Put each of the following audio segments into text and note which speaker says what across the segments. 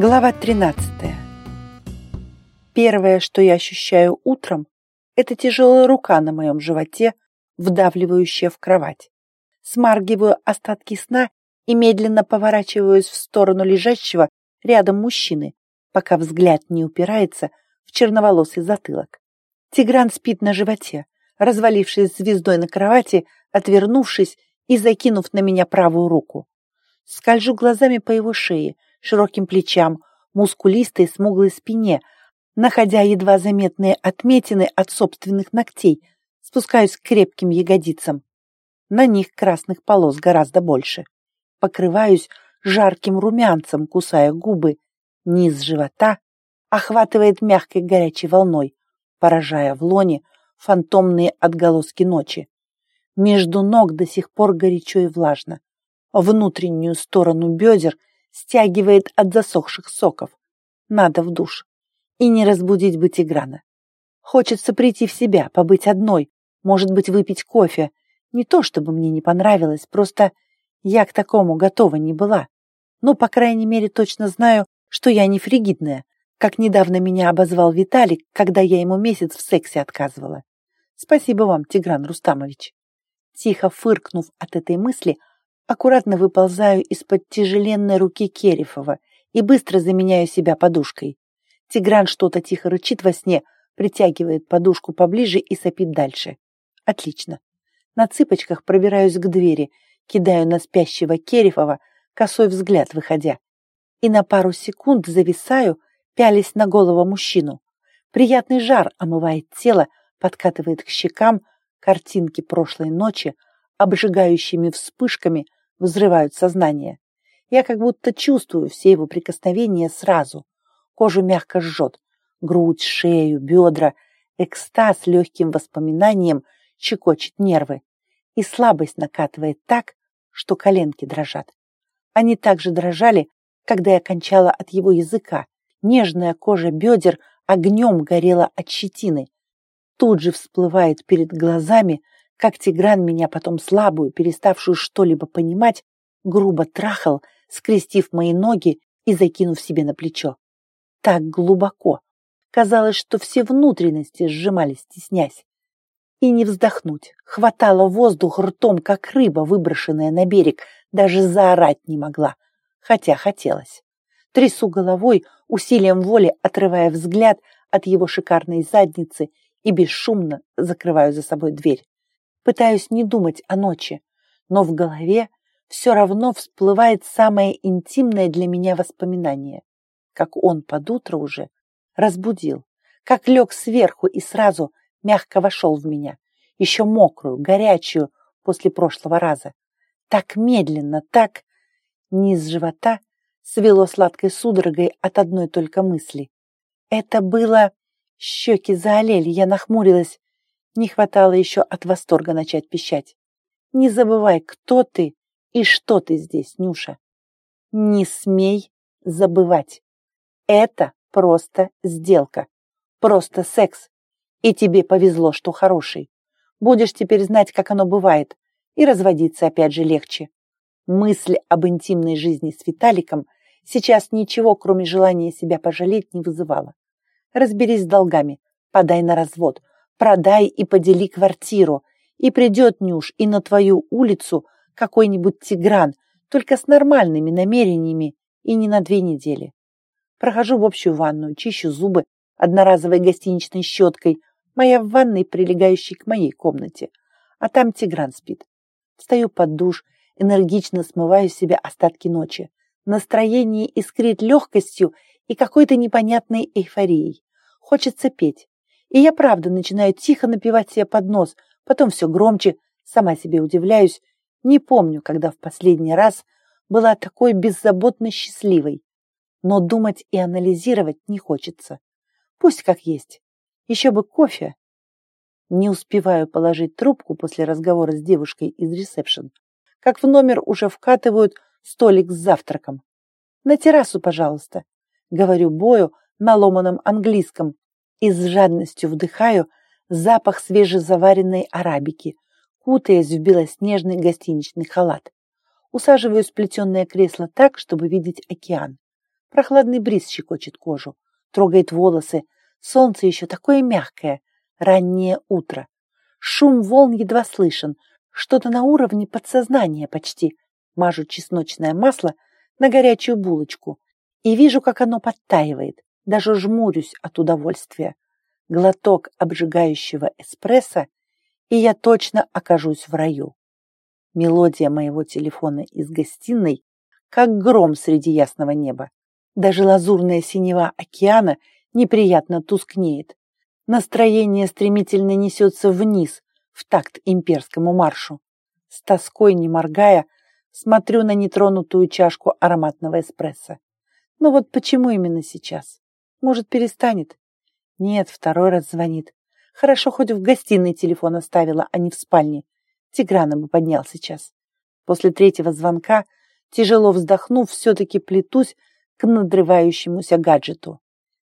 Speaker 1: Глава 13. Первое, что я ощущаю утром, это тяжелая рука на моем животе, вдавливающая в кровать. Смаргиваю остатки сна и медленно поворачиваюсь в сторону лежащего рядом мужчины, пока взгляд не упирается в черноволосый затылок. Тигран спит на животе, развалившись звездой на кровати, отвернувшись и закинув на меня правую руку. Скольжу глазами по его шее – широким плечам, мускулистой смуглой спине, находя едва заметные отметины от собственных ногтей, спускаюсь к крепким ягодицам. На них красных полос гораздо больше. Покрываюсь жарким румянцем, кусая губы. Низ живота охватывает мягкой горячей волной, поражая в лоне фантомные отголоски ночи. Между ног до сих пор горячо и влажно. Внутреннюю сторону бедер стягивает от засохших соков. Надо в душ. И не разбудить бы Тиграна. Хочется прийти в себя, побыть одной, может быть, выпить кофе. Не то, чтобы мне не понравилось, просто я к такому готова не была. Но, по крайней мере, точно знаю, что я не фригидная, как недавно меня обозвал Виталик, когда я ему месяц в сексе отказывала. Спасибо вам, Тигран Рустамович. Тихо фыркнув от этой мысли, Аккуратно выползаю из-под тяжеленной руки Керифова и быстро заменяю себя подушкой. Тигран что-то тихо рычит во сне, притягивает подушку поближе и сопит дальше. Отлично. На цыпочках пробираюсь к двери, кидаю на спящего Керифова косой взгляд, выходя. И на пару секунд зависаю, пялись на голову мужчину. Приятный жар омывает тело, подкатывает к щекам картинки прошлой ночи, обжигающими вспышками – взрывают сознание. Я как будто чувствую все его прикосновения сразу. Кожу мягко жжет, грудь, шею, бедра. Экстаз легким воспоминанием щекочет нервы. И слабость накатывает так, что коленки дрожат. Они также дрожали, когда я кончала от его языка. Нежная кожа бедер огнем горела от щетины. Тут же всплывает перед глазами как Тигран меня потом слабую, переставшую что-либо понимать, грубо трахал, скрестив мои ноги и закинув себе на плечо. Так глубоко. Казалось, что все внутренности сжимались, стеснясь. И не вздохнуть. Хватало воздух ртом, как рыба, выброшенная на берег. Даже заорать не могла, хотя хотелось. Трясу головой, усилием воли отрывая взгляд от его шикарной задницы и бесшумно закрываю за собой дверь. Пытаюсь не думать о ночи, но в голове все равно всплывает самое интимное для меня воспоминание. Как он под утро уже разбудил, как лег сверху и сразу мягко вошел в меня, еще мокрую, горячую после прошлого раза. Так медленно, так... Низ живота свело сладкой судорогой от одной только мысли. Это было... Щеки заолели, я нахмурилась не хватало еще от восторга начать пищать. Не забывай, кто ты и что ты здесь, Нюша. Не смей забывать. Это просто сделка. Просто секс. И тебе повезло, что хороший. Будешь теперь знать, как оно бывает. И разводиться опять же легче. Мысль об интимной жизни с Виталиком сейчас ничего, кроме желания себя пожалеть, не вызывала. Разберись с долгами, подай на развод, продай и подели квартиру, и придет Нюш и на твою улицу какой-нибудь тигран, только с нормальными намерениями и не на две недели. Прохожу в общую ванную, чищу зубы одноразовой гостиничной щеткой, моя в ванной, прилегающей к моей комнате, а там Тигран спит. Встаю под душ, энергично смываю себе остатки ночи. Настроение искрит легкостью и какой-то непонятной эйфорией. Хочется петь. И я правда начинаю тихо напевать себе под нос, потом все громче, сама себе удивляюсь. Не помню, когда в последний раз была такой беззаботно счастливой. Но думать и анализировать не хочется. Пусть как есть. Еще бы кофе. Не успеваю положить трубку после разговора с девушкой из ресепшн, как в номер уже вкатывают столик с завтраком. «На террасу, пожалуйста», — говорю Бою на ломаном английском, и с жадностью вдыхаю запах свежезаваренной арабики, кутаясь в белоснежный гостиничный халат. Усаживаю сплетенное кресло так, чтобы видеть океан. Прохладный бриз щекочет кожу, трогает волосы. Солнце еще такое мягкое. Раннее утро. Шум волн едва слышен. Что-то на уровне подсознания почти. Мажу чесночное масло на горячую булочку и вижу, как оно подтаивает. Даже жмурюсь от удовольствия. Глоток обжигающего эспрессо, и я точно окажусь в раю. Мелодия моего телефона из гостиной, как гром среди ясного неба. Даже лазурная синева океана неприятно тускнеет. Настроение стремительно несется вниз, в такт имперскому маршу. С тоской, не моргая, смотрю на нетронутую чашку ароматного эспрессо. Но вот почему именно сейчас? Может, перестанет? Нет, второй раз звонит. Хорошо, хоть в гостиной телефон оставила, а не в спальне. Тиграна бы поднял сейчас. После третьего звонка, тяжело вздохнув, все-таки плетусь к надрывающемуся гаджету.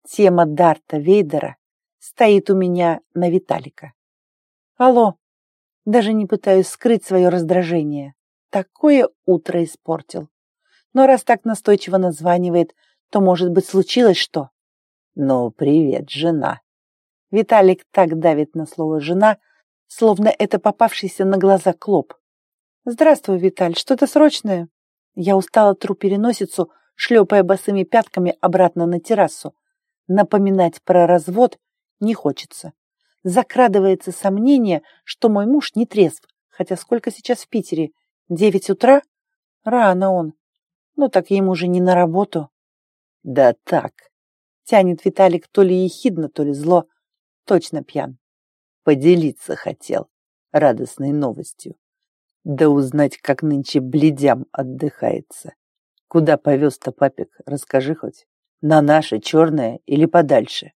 Speaker 1: Тема Дарта Вейдера стоит у меня на Виталика. Алло. Даже не пытаюсь скрыть свое раздражение. Такое утро испортил. Но раз так настойчиво названивает, то, может быть, случилось что? Ну, привет, жена. Виталик так давит на слово «жена», словно это попавшийся на глаза клоп. «Здравствуй, Виталь, что-то срочное?» Я устала тру переносицу, шлепая босыми пятками обратно на террасу. Напоминать про развод не хочется. Закрадывается сомнение, что мой муж не трезв, хотя сколько сейчас в Питере? Девять утра? Рано он. Ну так ему же не на работу. Да так. Тянет Виталик то ли ехидно, то ли зло. Точно пьян. Поделиться хотел радостной новостью. Да узнать, как нынче бледям отдыхается. Куда повез-то папик, расскажи хоть. На наше черное или подальше?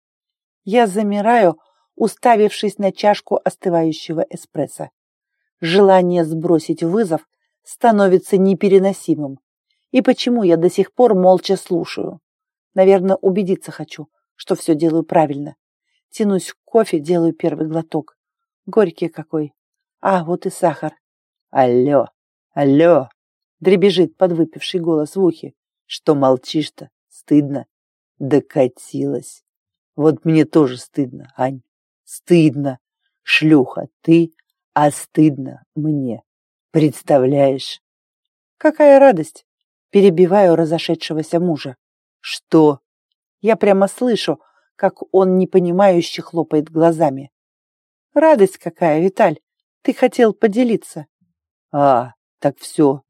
Speaker 1: Я замираю, уставившись на чашку остывающего эспрессо. Желание сбросить вызов становится непереносимым. И почему я до сих пор молча слушаю? Наверное, убедиться хочу, что все делаю правильно. Тянусь к кофе, делаю первый глоток. Горький какой. А, вот и сахар. Алло, алло, дребежит подвыпивший голос в ухе. Что молчишь-то? Стыдно? Докатилась. Вот мне тоже стыдно, Ань. Стыдно. Шлюха, ты, а стыдно мне. Представляешь? Какая радость! Перебиваю разошедшегося мужа. Что? Я прямо слышу, как он непонимающе хлопает глазами. Радость какая, Виталь! Ты хотел поделиться. А, так все.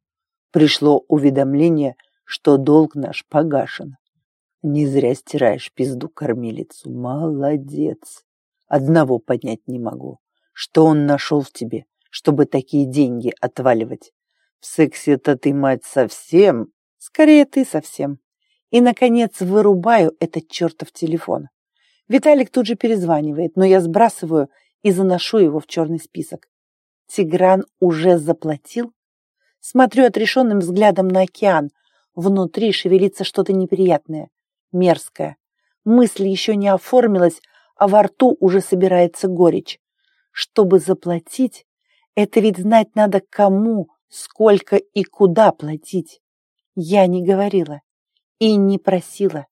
Speaker 1: Пришло уведомление, что долг наш погашен. Не зря стираешь пизду кормилицу. Молодец. Одного понять не могу. Что он нашел в тебе, чтобы такие деньги отваливать? В сексе-то ты, мать, совсем... Скорее, ты совсем. И, наконец, вырубаю этот чертов телефон. Виталик тут же перезванивает, но я сбрасываю и заношу его в черный список. Тигран уже заплатил? Смотрю отрешенным взглядом на океан. Внутри шевелится что-то неприятное мерзкая. Мысль еще не оформилась, а во рту уже собирается горечь. Чтобы заплатить, это ведь знать надо кому, сколько и куда платить. Я не говорила и не просила.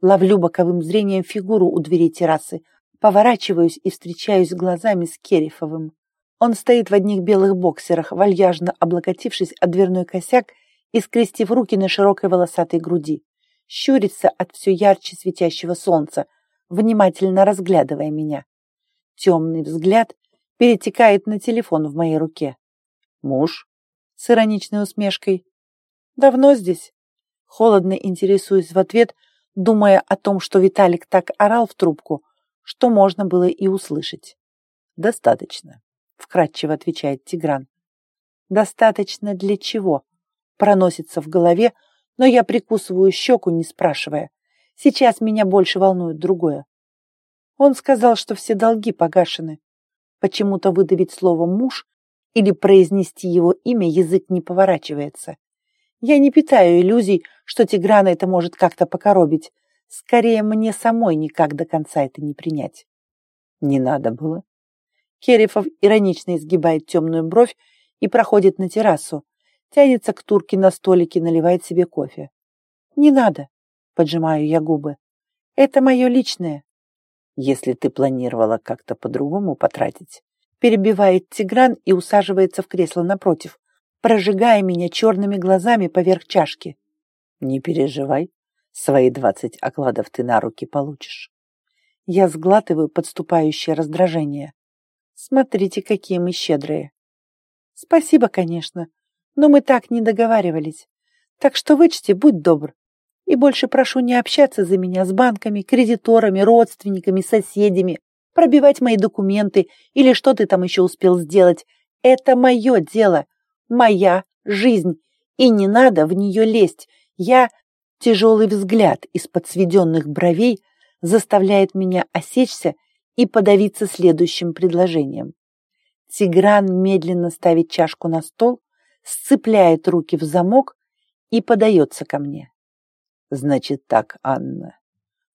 Speaker 1: Ловлю боковым зрением фигуру у двери террасы, поворачиваюсь и встречаюсь глазами с Керифовым. Он стоит в одних белых боксерах, вальяжно облокотившись о дверной косяк и скрестив руки на широкой волосатой груди щурится от все ярче светящего солнца, внимательно разглядывая меня. Темный взгляд перетекает на телефон в моей руке. «Муж?» с ироничной усмешкой. «Давно здесь?» Холодно интересуюсь в ответ, думая о том, что Виталик так орал в трубку, что можно было и услышать. «Достаточно», — вкратчиво отвечает Тигран. «Достаточно для чего?» проносится в голове, но я прикусываю щеку, не спрашивая. Сейчас меня больше волнует другое. Он сказал, что все долги погашены. Почему-то выдавить слово «муж» или произнести его имя язык не поворачивается. Я не питаю иллюзий, что Тиграна это может как-то покоробить. Скорее, мне самой никак до конца это не принять. Не надо было. Керифов иронично изгибает темную бровь и проходит на террасу, тянется к турке на столике, наливает себе кофе. Не надо. поджимаю я губы. Это мое личное. Если ты планировала как-то по-другому потратить, перебивает Тигран и усаживается в кресло напротив, прожигая меня черными глазами поверх чашки. Не переживай, свои двадцать окладов ты на руки получишь. Я сглатываю подступающее раздражение. Смотрите, какие мы щедрые. Спасибо, конечно, но мы так не договаривались. Так что вычти, будь добр. И больше прошу не общаться за меня с банками, кредиторами, родственниками, соседями, пробивать мои документы или что ты там еще успел сделать. Это мое дело, моя жизнь, и не надо в нее лезть. Я... Тяжелый взгляд из-под сведенных бровей заставляет меня осечься и подавиться следующим предложением. Тигран медленно ставит чашку на стол, сцепляет руки в замок и подается ко мне. Значит так, Анна.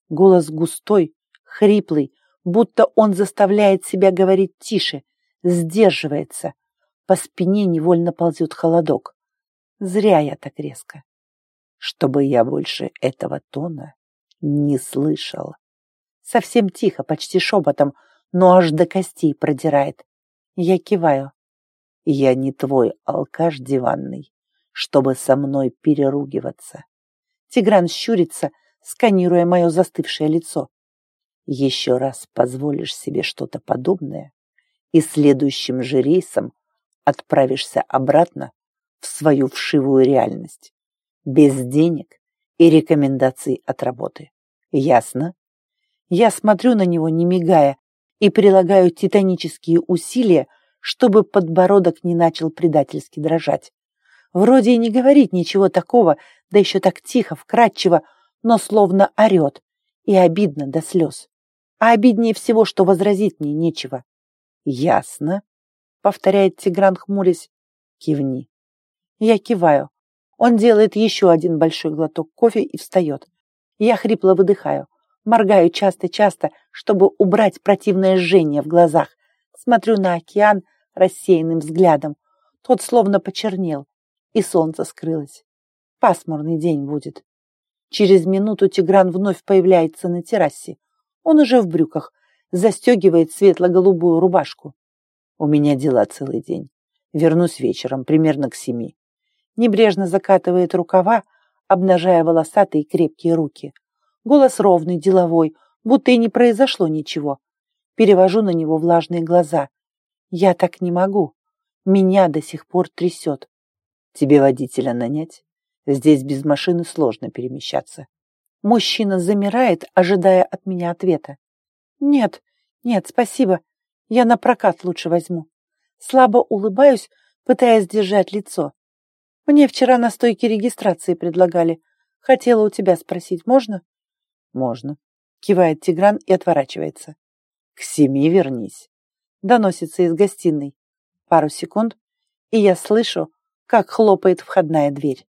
Speaker 1: Голос густой, хриплый, будто он заставляет себя говорить тише, сдерживается. По спине невольно ползет холодок. Зря я так резко. Чтобы я больше этого тона не слышал. Совсем тихо, почти шепотом, но аж до костей продирает. Я киваю. Я не твой алкаш диванный, чтобы со мной переругиваться. Тигран щурится, сканируя мое застывшее лицо. Еще раз позволишь себе что-то подобное, и следующим же рейсом отправишься обратно в свою вшивую реальность, без денег и рекомендаций от работы. Ясно? Я смотрю на него, не мигая, и прилагаю титанические усилия, чтобы подбородок не начал предательски дрожать. Вроде и не говорит ничего такого, да еще так тихо, вкрадчиво, но словно орет, и обидно до слез. А обиднее всего, что возразить мне нечего. «Ясно», — повторяет Тигран, хмурясь. «Кивни». Я киваю. Он делает еще один большой глоток кофе и встает. Я хрипло выдыхаю. Моргаю часто-часто, чтобы убрать противное жжение в глазах. Смотрю на океан рассеянным взглядом. Тот словно почернел, и солнце скрылось. Пасмурный день будет. Через минуту Тигран вновь появляется на террасе. Он уже в брюках, застегивает светло-голубую рубашку. У меня дела целый день. Вернусь вечером, примерно к семи. Небрежно закатывает рукава, обнажая волосатые крепкие руки. Голос ровный, деловой, будто и не произошло ничего. Перевожу на него влажные глаза. Я так не могу. Меня до сих пор трясет. Тебе водителя нанять? Здесь без машины сложно перемещаться. Мужчина замирает, ожидая от меня ответа. Нет, нет, спасибо. Я на прокат лучше возьму. Слабо улыбаюсь, пытаясь держать лицо. Мне вчера на стойке регистрации предлагали. Хотела у тебя спросить, можно? «Можно», — кивает Тигран и отворачивается. «К семи вернись», — доносится из гостиной. Пару секунд, и я слышу, как хлопает входная дверь.